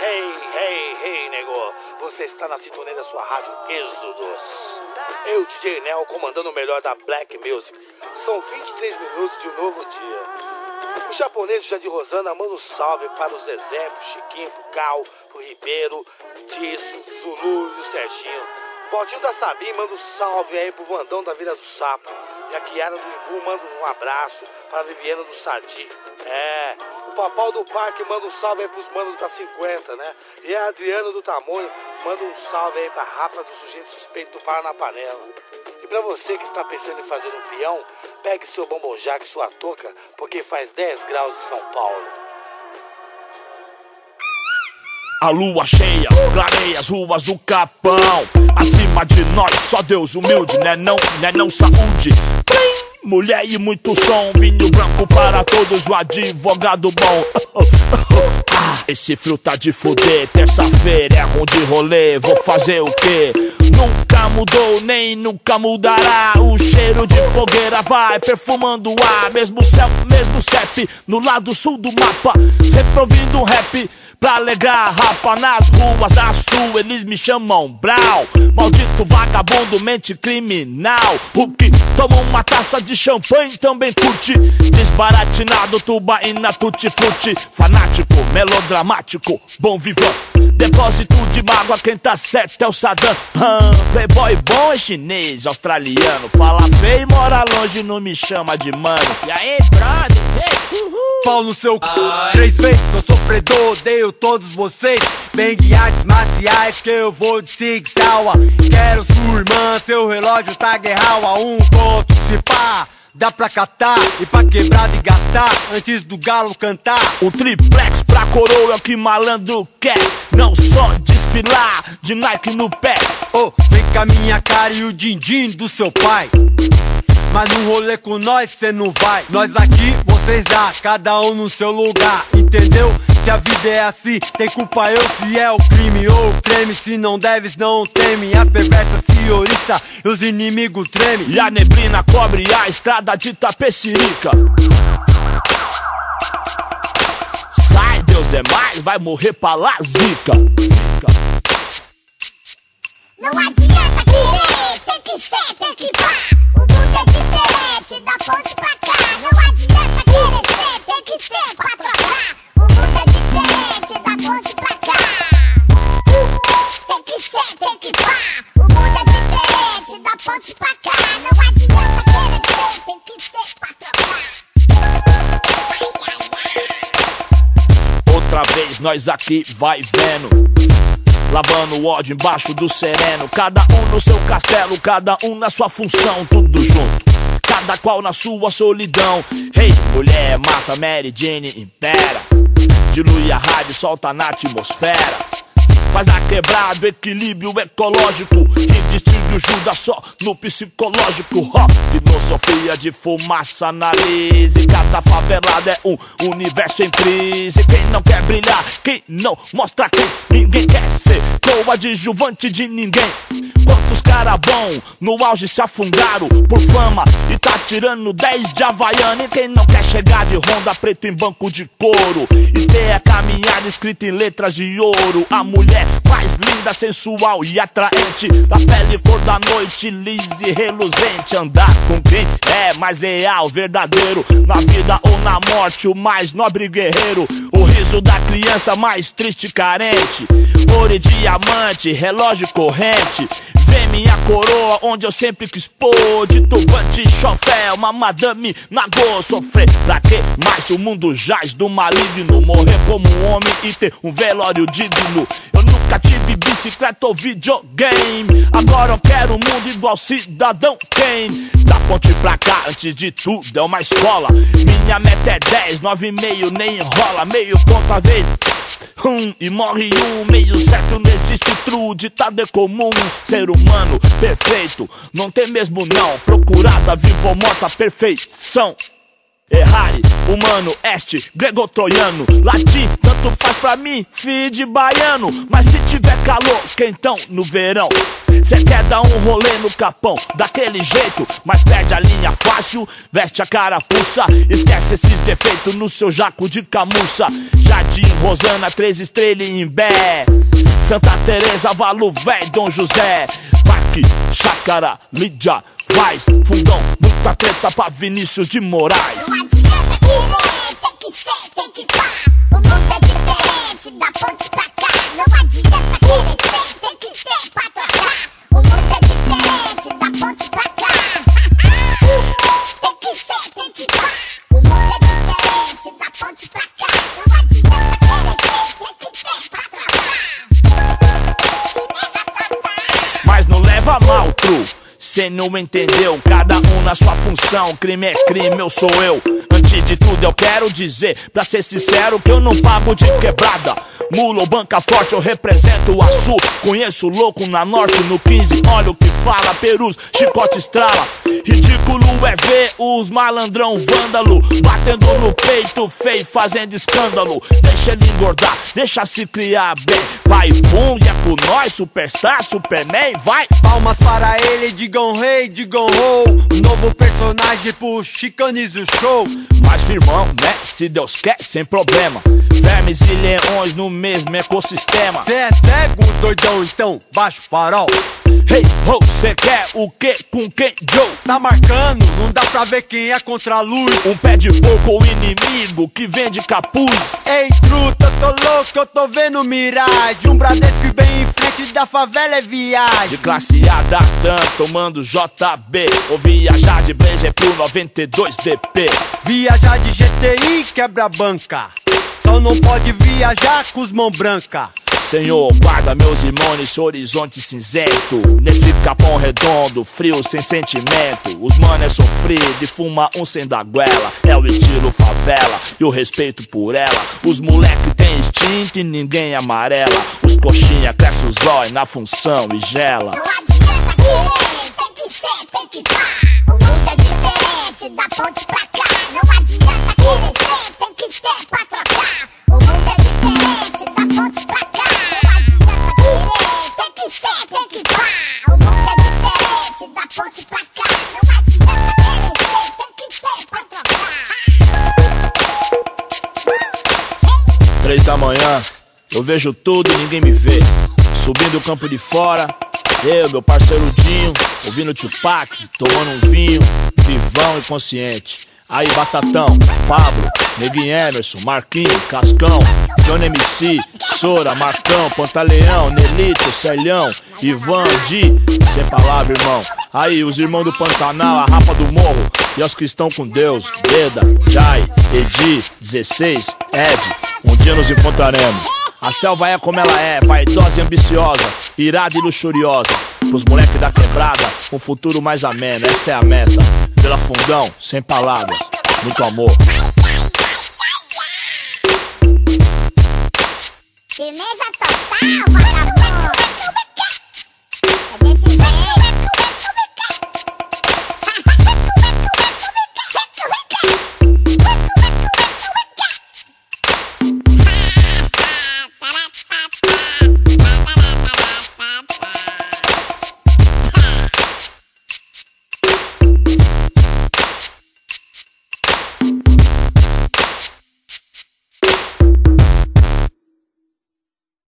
Hey, hey, hey, nego. Você está na sintonia da sua rádio Êxodos. Eu, DJ Nel, comandando o melhor da Black Music. São 23 minutos de um novo dia. O japonês Jandir Rosana manda um salve para os exemplos, Chiquinho, pro Cal, pro Ribeiro, Tisso, Zulu e o Serginho. Valtinho da Sabim manda um salve aí pro Vandão da Vila do Sapo. E a Kiara do Imbu manda um abraço para a Viviana do Sadi. É, Papau do Parque manda um salve aí pros manos da 50, né? E a Adriana do Tamonho manda um salve aí pra rapa do sujeito suspeito do Para na Panela. E pra você que está pensando em fazer um peão, pegue seu bombonjac, sua touca, porque faz 10 graus em São Paulo. A lua cheia, clareia as ruas do Capão. Acima de nós, só Deus humilde, né não, né não saúde. Mulher e muito som, vinho branco para todos, o advogado bom. Esse frio tá de fuder, terça-feira é ruim de rolê, vou fazer o quê? Nunca mudou, nem nunca mudará. O cheiro de fogueira vai perfumando o ar. Mesmo céu, mesmo CEP, no lado sul do mapa. Sempre ouvindo um rap pra alegrar rapa nas ruas da sul. Eles me chamam Brau, maldito vagabundo, mente criminal. O que toma uma taça de champanhe também curte. Desbaratinado, tubaína, tutti-frutti. Fanático, melodramático, bom vivão. Depósito de mágoa, quem tá certo é o Saddam. Hum, playboy bom é chinês, australiano. Fala feio e mora longe, não me chama de mano. E aí, brother? Ei, uhul. Pau no seu c... Três vezes eu sofredor, odeio todos vocês Vem de artes marciais que eu vou de Sig Sauer Quero sua irmã, seu relógio tá guerral a um ponto Se pá, dá pra catar e pra quebrar e gastar Antes do galo cantar Um triplex pra coroa que malandro quer. Não só desfilar de Nike no pé. Ô, vem com a minha cara e o din-din do seu pai mas no rolê com nós cê não vai Nós aqui, vocês lá, cada um no seu lugar Entendeu? Se a vida é assim, tem culpa eu se é o crime ou o creme Se não deves, não teme As perversas se oriçam e os inimigos tremem E a neblina cobre a estrada de Tapecirica. Sai, Deus é mais, vai morrer pra lá, zica. Zica. Não adianta querer, tem que ser, tem que pá. Da ponte pra cá. Não adianta querer ser, tem que ter pra trocar. O mundo é diferente, da ponte pra cá. Tem que ser, tem que pá. O mundo é diferente, da ponte pra cá. Não adianta querer ser, tem que ter pra trocar. Outra vez nós aqui vai vendo. Lavando o ódio embaixo do sereno. Cada um no seu castelo, cada um na sua função, tudo junto. Cada qual na sua solidão. Hey, mulher, mata Mary Jane, impera. Dilui a rádio, solta na atmosfera. Faz na quebrada equilíbrio ecológico Que distingue o Judas só no psicológico Ó, filosofia de fumaça analise Cada favelada é um universo em crise Quem não quer brilhar, quem não mostra quem Ninguém quer ser coadjuvante de ninguém Quantos cara bom. No auge se afundaram por fama E tá tirando 10 de Havaiana. E quem não quer chegar de Honda preto em banco de couro? E ter a caminhada escrita em letras de ouro. A mulher mais linda, sensual e atraente. Da pele cor da noite, lisa e reluzente. Andar com quem é mais leal, verdadeiro. Na vida ou na morte, o mais nobre guerreiro. O riso da criança mais triste e carente. Ouro e diamante, relógio corrente Vê minha coroa, onde eu sempre quis pôr. De turbante, chofé, uma madame nagô Sofrer pra que mais o mundo jaz do maligno Morrer como um homem e ter um velório digno. Eu nunca tive bicicleta ou videogame. Agora eu quero um mundo igual cidadão Kane Da ponte pra cá, antes de tudo é uma escola. Minha meta é 10, 9,5, nem enrola. Meio ponto a vez Hum, e morre um, meio certo não existe true, ditado é comum. Ser humano perfeito, não tem mesmo não. Procurada, vivo morta, perfeição. Errare, humano, este, grego-troiano Latim, faz pra mim, fi de baiano Mas se tiver calor, quentão no verão Cê quer dar um rolê no capão, daquele jeito Mas perde a linha fácil, veste a carapuça Esquece esses defeitos no seu jaco de camuça Jardim, Rosana, Três Estrelas em Bé. Santa Teresa, Valo Véi, Dom José. Parque, Chácara, Lídia, Vaz, Fundão, muita treta pra Vinícius de Moraes. Tem que tru. Cê não entendeu, cada um na sua função. Crime é crime, eu sou eu. Antes de tudo, eu quero dizer, pra ser sincero, que eu não pago de quebrada. Mula ou banca forte, eu represento o Açu. Conheço louco na norte, no 15. Olha o que fala, perus, chicote estrala. Ridículo é ver os malandrão vândalo. Batendo no peito feio, fazendo escândalo. Deixa ele engordar, deixa se criar bem. Vai, bom, e é com nós, superstar, superman, vai. Palmas para ele, digam rei, digam ho. Novo personagem pro o show. Mas firmão, né? Se Deus quer, sem problema. Vermes e leões no mesmo ecossistema. Cê é cego, doidão, então baixa o farol. Hey, ho, cê quer o que com quem, Joe? Tá marcando, não dá pra ver quem é contra a luz. Um pé de porco ou inimigo que vende capuz. Ei, truta, eu tô louco, eu tô vendo miragem. Um Bradesco bem em frente da favela é viagem. De classe A da TAM, tomando JB. Ou viajar de Blazer pro 92 DP. Viajar de GTI quebra a banca. Só não pode viajar com os mão branca. Senhor, guarda meus irmãos nesse horizonte cinzento. Nesse capão redondo, frio sem sentimento. Os mano é sofrido e fuma um sem da goela. É o estilo favela e o respeito por ela. Os moleque tem instinto e ninguém amarela. Os coxinha cresce os olhos na função e gela. Não adianta querer, tem que ser, tem que pá. O mundo é diferente, da ponte pra Três da manhã, eu vejo tudo e ninguém me vê. Subindo o campo de fora, eu, meu parceiro Dinho, ouvindo Tupac, tomando um vinho, vivão e consciente. Aí, Batatão, Pablo, Neguinho Emerson, Marquinho, Cascão, Johnny MC, Sora, Marcão, Pantaleão, Nelito, Celhão, Ivan, Di, sem palavra, irmão. Aí, os irmãos do Pantanal, a Rapa do Morro, e os que estão com Deus, Beda, Jai, Edi, 16, Ed, um dia nos encontraremos. A selva é como ela é, vaidosa e ambiciosa, irada e luxuriosa. Pros moleques da quebrada, um futuro mais ameno, essa é a meta. Pela fundão, sem palavras, muito amor. Firmeza total, vagabundo.